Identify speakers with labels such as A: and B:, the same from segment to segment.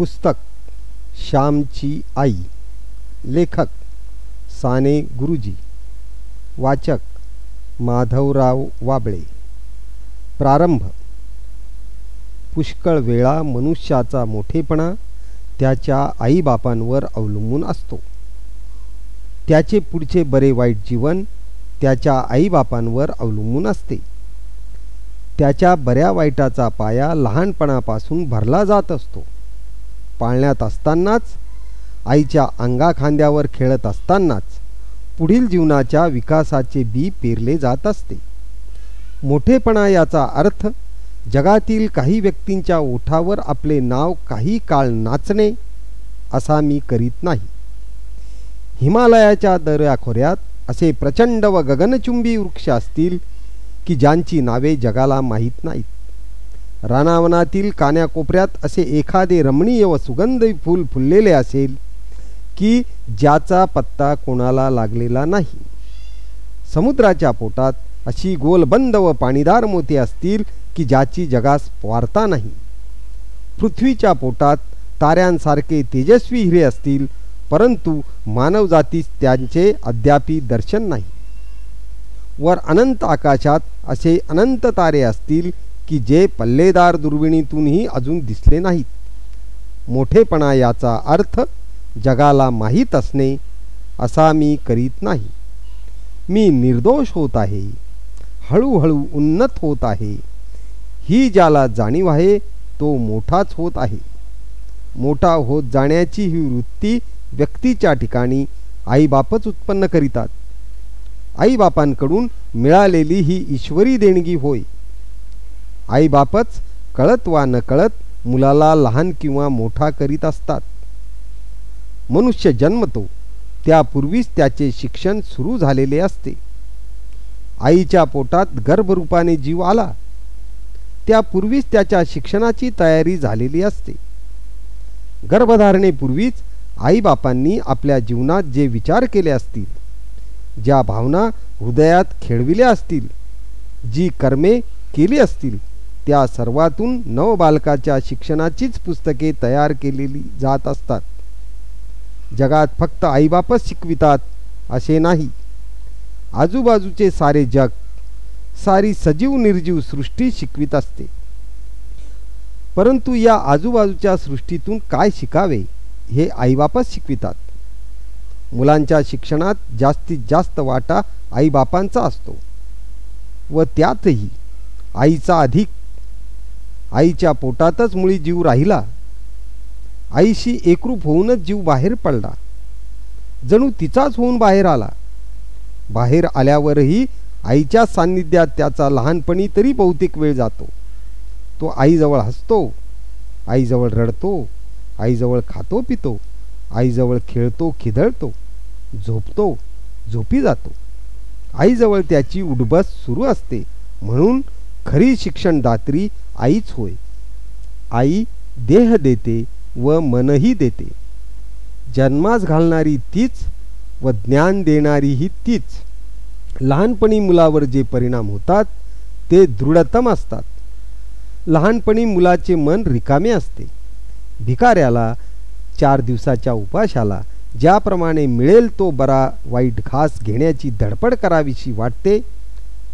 A: पुस्तक श्यामची आई लेखक साने गुरुजी वाचक माधवराव वाबळे प्रारंभ पुष्कळ वेळा मनुष्याचा मोठेपणा त्याच्या आईबापांवर अवलंबून असतो त्याचे पुढचे बरे वाईट जीवन त्याच्या आईबापांवर अवलंबून असते त्याच्या बऱ्या वाईटाचा पाया लहानपणापासून भरला जात असतो पाळण्यात असतानाच आईच्या अंगाखांद्यावर खेळत असतानाच पुढील जीवनाच्या विकासाचे बी पेरले जात असते मोठेपणा याचा अर्थ जगातील काही व्यक्तींच्या ओठावर आपले नाव काही काळ नाचणे असा मी करीत नाही हिमालयाच्या दर्याखोऱ्यात असे प्रचंड व गगनचुंबी वृक्ष असतील की ज्यांची नावे जगाला माहीत नाहीत रानावनातील कान्याकोपऱ्यात असे एखादे रमणीय व सुगंध फूल फुललेले असेल की ज्याचा पत्ता कोणाला लागलेला नाही समुद्राच्या पोटात अशी गोलबंद व पाणीदार मोती असतील की ज्याची जगास वार्ता नाही पृथ्वीच्या पोटात ताऱ्यांसारखे तेजस्वी हिरे असतील परंतु मानवजातीस त्यांचे अद्यापी दर्शन नाही वर अनंत आकाशात असे अनंत तारे असतील की जे पल्लेदार दुर्बिणीतूनही अजून दिसले नाहीत मोठेपणा याचा अर्थ जगाला माहीत असणे असा मी करीत नाही मी निर्दोष होत आहे हळूहळू उन्नत होत आहे ही ज्याला जाणीव आहे तो मोठाच होत आहे मोठा होत जाण्याची ही वृत्ती व्यक्तीच्या ठिकाणी आईबापच उत्पन्न करीतात आईबापांकडून मिळालेली ही ईश्वरी देणगी होय आईबापच कळत वा नकळत मुलाला लहान किंवा मोठा करीत असतात मनुष्य जन्मतो त्यापूर्वीच त्याचे शिक्षण सुरू झालेले असते आईच्या पोटात गर्भरूपाने जीव आला त्यापूर्वीच त्याच्या शिक्षणाची तयारी झालेली असते गर्भधारणेपूर्वीच आईबापांनी आपल्या जीवनात जे विचार केले असतील ज्या भावना हृदयात खेळविल्या असतील जी कर्मे केली असतील त्या सर्वातून नवबालकाच्या शिक्षणाचीच पुस्तके तयार केलेली जात असतात जगात फक्त आईबापच शिकवितात असे नाही आजूबाजूचे सारे जग सारी सजीव निर्जीव सृष्टी शिकवित असते परंतु या आजूबाजूच्या सृष्टीतून काय शिकावे हे आईबापच शिकवितात मुलांच्या शिक्षणात जास्तीत जास्त वाटा आईबापांचा असतो व त्यातही आईचा अधिक आईच्या पोटातच मुळी जीव राहिला आईशी एकरूप होऊनच जीव बाहेर पडला जणू तिचाच होऊन बाहेर आला बाहेर आल्यावरही आईच्या सान्निध्यात त्याचा लहानपणी तरी बहुतेक वेळ जातो तो आईजवळ हसतो आईजवळ रडतो आईजवळ खातो पितो आईजवळ खेळतो खिदळतो झोपतो झोपी जातो आईजवळ त्याची उडबस सुरू असते म्हणून खरी शिक्षणदात्री आईच होय आई देह देते व मनही देते जन्मास घालणारी तीच व ज्ञान देणारीही तीच लहानपणी मुलावर जे परिणाम होतात ते दृढतम असतात लहानपणी मुलाचे मन रिकामे असते भिकाऱ्याला चार दिवसाच्या उपाशाला ज्याप्रमाणे मिळेल तो बरा वाईट घास घेण्याची धडपड करावीशी वाटते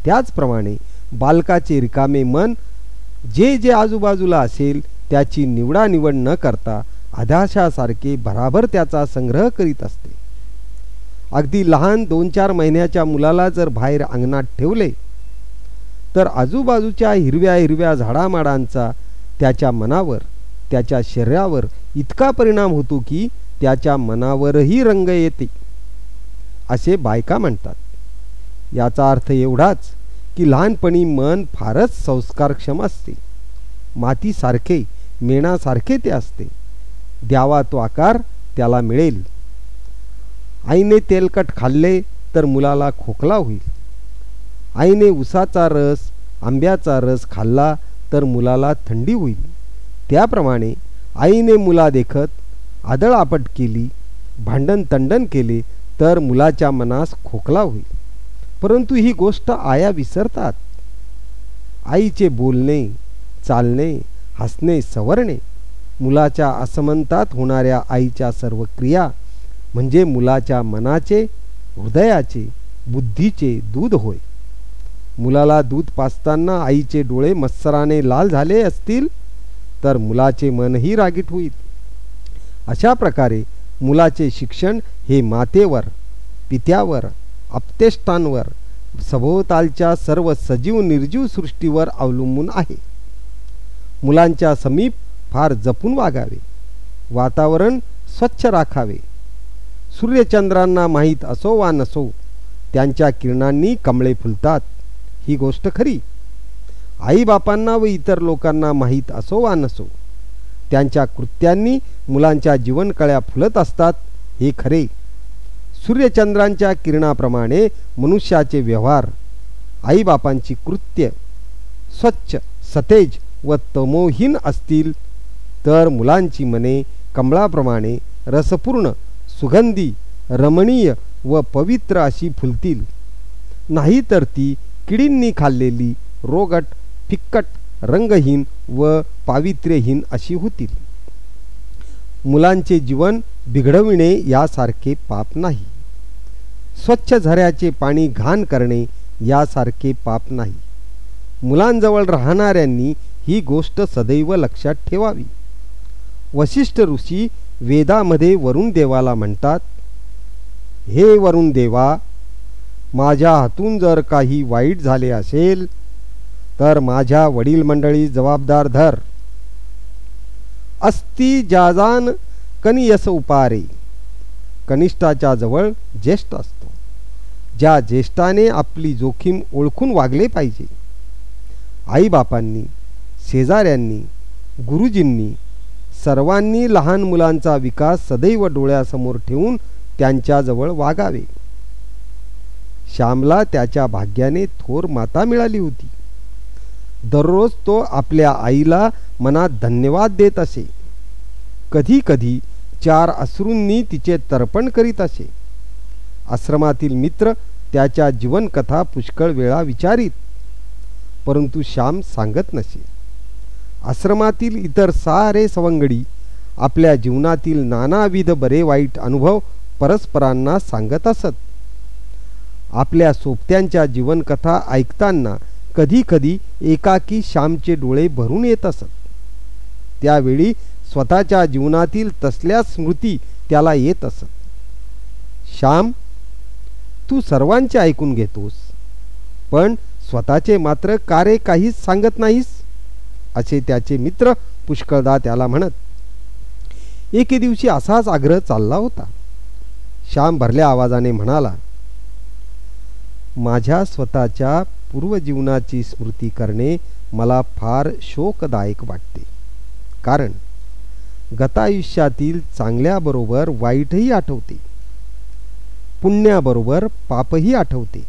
A: त्याचप्रमाणे बालकाचे रिकामे मन जे जे आजूबाजूला असेल त्याची निवडा निवड न करता आधाशासारखे भराभर त्याचा संग्रह करीत असते अगदी लहान दोन चार महिन्याच्या मुलाला जर बाहेर अंगणात ठेवले तर आजूबाजूच्या हिरव्या हिरव्या झाडामाडांचा त्याच्या मनावर त्याच्या शरीरावर इतका परिणाम होतो की त्याच्या मनावरही रंग येते असे बायका म्हणतात याचा अर्थ एवढाच की लहानपणी मन फारच संस्कारक्षम असते मातीसारखे मेणासारखे ते असते द्यावा तो आकार त्याला मिळेल आईने तेलकट खाल्ले तर मुलाला खोकला होईल आईने उसाचा रस आंब्याचा रस खाल्ला तर मुलाला थंडी होईल त्याप्रमाणे आईने मुला देखत आपट केली भांडण तंडण केले तर मुलाच्या मनास खोकला होईल परंतु ही गोष्ट आया विसरतात आईचे बोलणे चालणे हसणे सवरणे मुलाच्या असमंतात होणाऱ्या आईच्या सर्व क्रिया म्हणजे मुलाच्या मनाचे हृदयाचे बुद्धीचे दूध होय मुलाला दूध पाचताना आईचे डोळे मत्सराने लाल झाले असतील तर मुलाचे मनही रागीट होईल अशा प्रकारे मुलाचे शिक्षण हे मातेवर पित्यावर अप्तेष्टांवर सभोवतालच्या सर्व सजीव निर्जीव सृष्टीवर अवलंबून आहे मुलांच्या समीप फार जपून वागावे वातावरण स्वच्छ राखावे सूर्यचंद्रांना माहीत असो वा नसो त्यांच्या किरणांनी कमळे फुलतात ही गोष्ट खरी आईबापांना व इतर लोकांना माहीत असो वा नसो त्यांच्या कृत्यांनी मुलांच्या जीवनकळ्या फुलत असतात हे खरे सूर्यचंद्रांच्या किरणाप्रमाणे मनुष्याचे व्यवहार आईबापांची कृत्य स्वच्छ सतेज व तमोहीन असतील तर मुलांची मने कमळाप्रमाणे रसपूर्ण सुगंधी रमणीय व पवित्र अशी फुलतील नाही तर ती किडींनी खाल्लेली रोगट फिक्कट रंगहीन व पावित्र्यहीन अशी होतील मुलांचे जीवन बिघडविणे यासारखे पाप नाही स्वच्छ झऱ्याचे पाणी घाण करणे यासारखे पाप नाही मुलांजवळ राहणाऱ्यांनी ही गोष्ट सदैव लक्षात ठेवावी वशिष्ठ ऋषी वेदामध्ये वरुण देवाला म्हणतात हे वरुण देवा माझ्या हातून जर काही वाईट झाले असेल तर माझ्या वडील मंडळी जबाबदार धर अस्ति जाजान कनियस उपारे कनिष्ठाच्या जवळ ज्येष्ठ असतो ज्या ज्येष्ठाने आपली जोखीम ओळखून वागले पाहिजे आईबापांनी शेजाऱ्यांनी गुरुजींनी सर्वांनी लहान मुलांचा विकास सदैव डोळ्यासमोर ठेवून त्यांच्याजवळ वागावे श्यामला त्याच्या भाग्याने थोर माता मिळाली होती दररोज तो आपल्या आईला मनात धन्यवाद देत असे कधी कधी चार अश्रूंनी तिचे तर्पण करीत असे आश्रमातील मित्र त्याच्या जीवनकथा पुष्कळ वेळा विचारीत परंतु श्याम सांगत नसे आश्रमातील इतर सारे सवंगडी आपल्या जीवनातील नानाविध बरे वाईट अनुभव परस्परांना सांगत असत आपल्या सोबत्यांच्या जीवनकथा ऐकताना कधी कधी एकाकी श्यामचे डोळे भरून येत असत त्यावेळी स्वतःच्या जीवनातील तसल्या स्मृती त्याला येत असत श्याम तू सर्वांचे ऐकून घेतोस पण स्वतःचे मात्र कारे काहीच सांगत नाहीस असे त्याचे मित्र पुष्कळदा त्याला म्हणत एके दिवशी असाच आग्रह चालला होता श्याम भरल्या आवाजाने म्हणाला माझ्या स्वतःच्या पूर्वजीवनाची स्मृती करणे मला फार शोकदायक वाटते कारण गतायुष्यातील चांगल्याबरोबर वाईटही आठवते पुण्याबरोबर पापही आठवते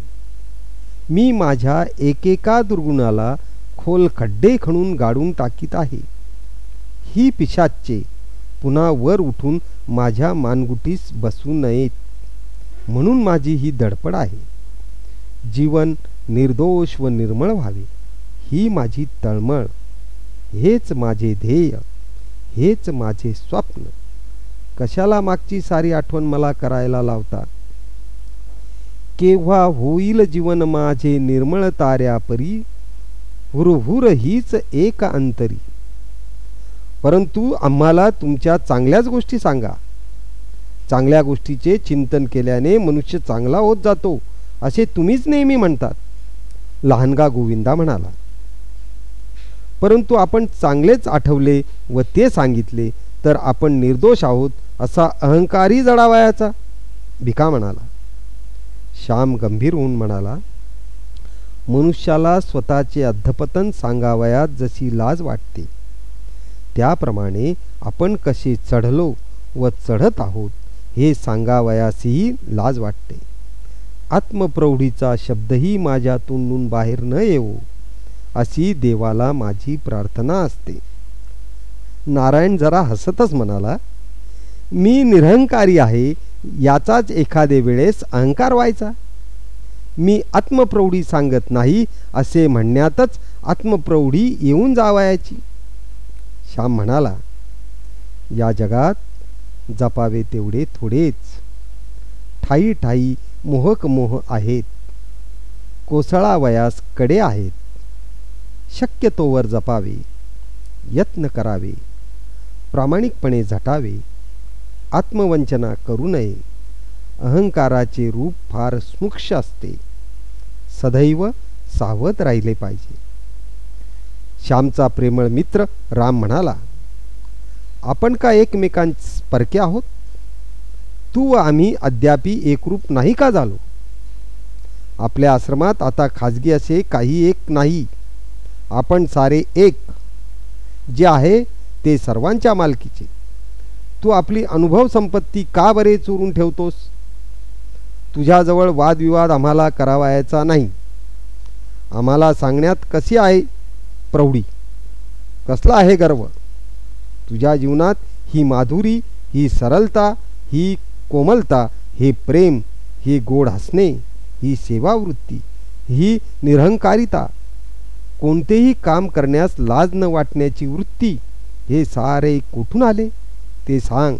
A: मी माझ्या एकेका दुर्गुणाला खोल खड्डे खणून गाडून टाकीत आहे ही पिशाच्चे पुन्हा वर उठून माझ्या मानगुटीस बसू नयेत म्हणून माझी ही धडपड आहे जीवन निर्दोष व निर्मळ व्हावे ही माझी तळमळ हेच माझे ध्येय हेच माझे स्वप्न कशाला मागची सारी आठवण मला करायला लावता केव्हा होईल जीवन माझे निर्मळ ताऱ्यापरी हुरहुर हीच एक अंतरी परंतु आम्हाला तुमच्या चांगल्याच गोष्टी सांगा चांगल्या गोष्टीचे चिंतन केल्याने मनुष्य चांगला होत जातो असे तुम्हीच नेहमी म्हणतात लहानगा गोविंदा म्हणाला परंतु आपण चांगलेच आठवले व ते सांगितले तर आपण निर्दोष आहोत असा अहंकारही जडावायाचा भिका म्हणाला श्याम गंभीर होऊन म्हणाला मनुष्याला स्वतःचे अध्यपतन सांगावयात जशी लाज वाटते त्याप्रमाणे आपण कसे चढलो व चढत आहोत हे सांगावयासही लाज वाटते आत्मप्रौढीचा शब्दही माझ्या तोंडून बाहेर न येवो अशी देवाला माझी प्रार्थना असते नारायण जरा हसतच म्हणाला मी निरहंकारी आहे याचाच एखादे वेळेस अहंकार व्हायचा मी आत्मप्रौढी सांगत नाही असे म्हणण्यातच आत्मप्रौढी येऊन जावायची श्याम म्हणाला या जगात जपावे तेवढे थोडेच ठाई ठाई मोहक मोह आहेत कोसळा वयास कडे आहेत शक्यतोवर जपावे यत्न करावे प्रामाणिकपणे झटावे आत्मवंचना करू नये अहंकाराचे रूप फार सूक्ष्म असते सदैव सावध राहिले पाहिजे श्यामचा प्रेमळ मित्र राम म्हणाला आपण का एकमेकांपरके परके आहोत तू व आम्ही अद्यापी एकरूप नाही का झालो आपल्या आश्रमात आता खाजगी असे काही एक नाही आपण सारे एक जे आहे ते सर्वांच्या मालकीचे तू आपली अनुभव संपत्ती का बरे चोरून ठेवतोस तुझ्याजवळ वादविवाद आम्हाला करावायचा नाही आम्हाला सांगण्यात कशी आहे प्रौढी कसला आहे गर्व तुझ्या जीवनात ही माधुरी ही सरलता ही कोमलता हे प्रेम हे गोड हसणे ही सेवावृत्ती ही निरहंकारिता कोणतेही काम करण्यास लाज न वाटण्याची वृत्ती हे सारे कुठून आले ते सांग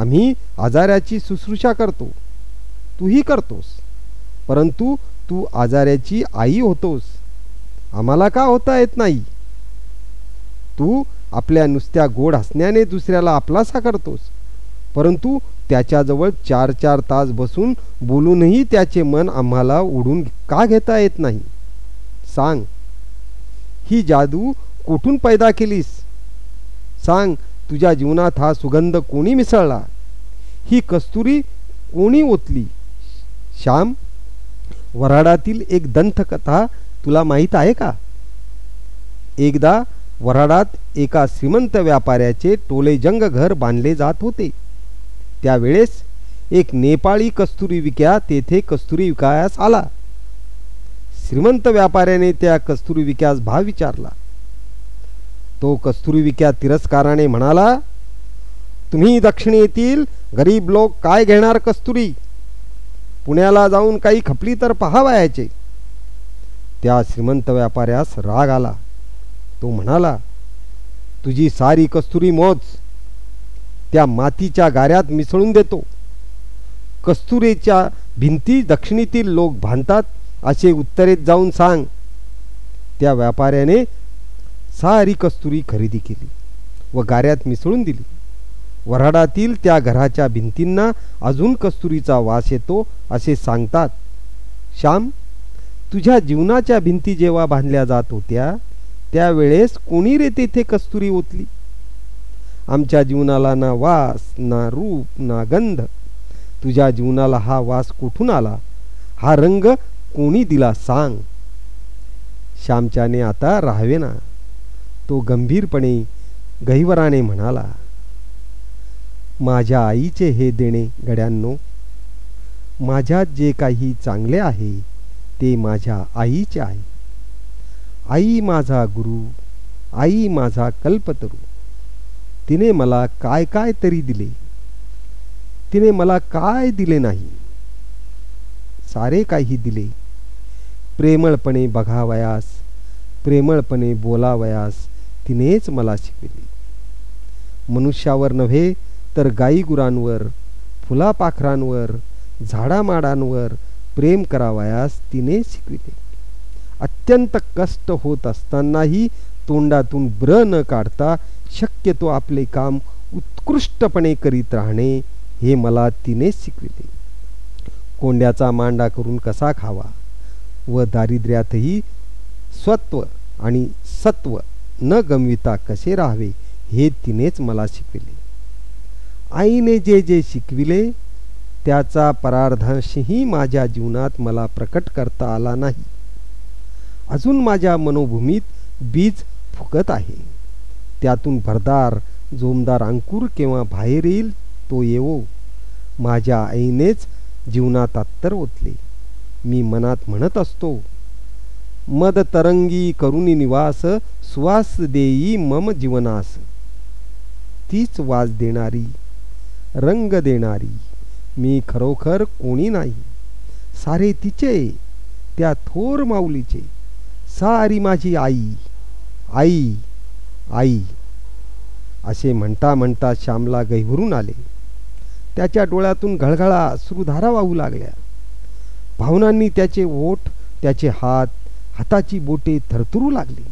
A: आम्ही आजाराची शुश्रूषा करतो तूही करतोस परंतु तू आजाराची आई होतोस आम्हाला का होता येत नाही तू आपल्या नुसत्या गोड हसण्याने दुसऱ्याला आपलासा करतोस परंतु त्याच्याजवळ चार चार तास बसून बोलूनही त्याचे मन आम्हाला उडून का घेता येत नाही सांग ही जादू कुठून पैदा केलीस सांग तुझ्या जीवनात हा सुगंध कोणी मिसळला ही कस्तुरी कोणी ओतली श्याम वराडातील एक दंतकथा तुला माहीत आहे का एकदा वराडात एका श्रीमंत व्यापाऱ्याचे टोलेजंग घर बांधले जात होते त्यावेळेस एक नेपाळी कस्तुरी विक्या तेथे कस्तुरी विकायास आला श्रीमंत व्यापाऱ्याने त्या कस्तुरी विकास भाव विचारला तो कस्तुरीविक्या तिरस्काराने म्हणाला तुम्ही दक्षिणेतील गरीब लोक काय घेणार कस्तुरी पुण्याला जाऊन काही खपली तर पहावायचे त्या श्रीमंत व्यापाऱ्यास राग आला तो म्हणाला तुझी सारी कस्तुरी मोज त्या मातीच्या गाऱ्यात मिसळून देतो कस्तुरीच्या भिंती दक्षिणेतील लोक बांधतात असे उत्तरेत जाऊन सांग त्या व्यापाऱ्याने सारी कस्तुरी खरेदी केली व गाऱ्यात मिसळून दिली वराडातील त्या घराच्या भिंतींना अजून कस्तुरीचा वास येतो असे सांगतात श्याम तुझ्या जीवनाच्या भिंती जेव्हा बांधल्या जात होत्या त्यावेळेस कोणी रे तेथे कस्तुरी ओतली आमच्या जीवनाला ना वास ना रूप ना गंध तुझ्या जीवनाला हा वास कुठून आला हा रंग कोणी दिला सांग श्यामच्याने आता राहावे ना तो गंभीरपणे गहिवराने म्हणाला माझ्या आईचे हे देणे गड्यांनो माझ्यात जे काही चांगले आहे ते माझ्या आईचे आहे आई माझा गुरु आई माझा कल्पतरू तिने मला काय काय तरी दिले तिने मला काय दिले नाही सारे काही दिले प्रेमळपणे बघावयास प्रेमळपणे बोलावयास तिनेच मला शिकविले मनुष्यावर नव्हे तर गाई गुरांवर फुलापाखरांवर झाडामाडांवर प्रेम करावयास तिने शिकविले अत्यंत कष्ट होत असतानाही तोंडातून ब्र न काढता शक्यतो आपले काम उत्कृष्टपणे करीत राहणे हे मला तिने शिकविले कोंड्याचा मांडा करून कसा खावा व दारिद्र्यातही स्वत्व आणि सत्व न गमविता कसे राहावे हे तिनेच मला शिकविले आईने जे जे शिकविले त्याचा परार्धांशही माझ्या जीवनात मला प्रकट करता आला नाही अजून माझ्या मनोभूमीत बीज फुकत आहे त्यातून भरदार जोमदार अंकुर किंवा बाहेर येईल तो येवो माझ्या आईनेच जीवनात अत्तर ओतले मी मनात म्हणत असतो मद तरंगी करुणी निवास स्वास देई मम जीवनास तीच वाज देणारी रंग देणारी मी खरोखर कोणी नाही सारे तिचे त्या थोर माऊलीचे सारी माझी आई आई आई असे म्हणता म्हणता श्यामला गहिवरून आले त्याच्या डोळ्यातून घळघळा सुरुधारा वाहू लागल्या भावनांनी त्याचे ओठ त्याचे हात हाताची बोटे थरथरू लागली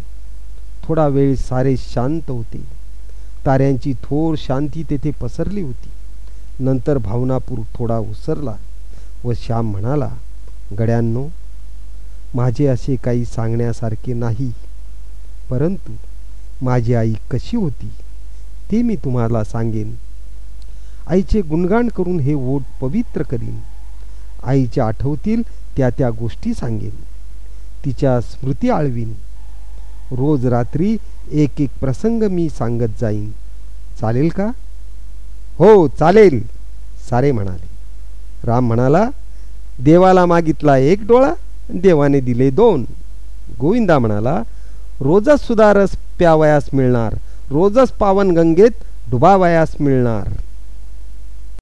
A: थोडा वेळ सारे शांत होते ताऱ्यांची थोर शांती तेथे पसरली होती नंतर भावनापूर थोडा उसरला व श्याम म्हणाला गड्यांनो माझे असे काही सांगण्यासारखे नाही परंतु माझी आई कशी होती ते मी तुम्हाला सांगेन आईचे गुणगाण करून हे वोट पवित्र करीन आईच्या आठवतील त्या त्या गोष्टी सांगेन तिच्या स्मृती आळवीन रोज रात्री एक एक प्रसंग मी सांगत जाईन चालेल का हो चालेल सारे म्हणाले राम म्हणाला देवाला मागितला एक डोळा देवाने दिले दोन गोविंदा म्हणाला रोजच सुधारस प्यावयास मिळणार रोजच पावन गंगेत डुबावयास मिळणार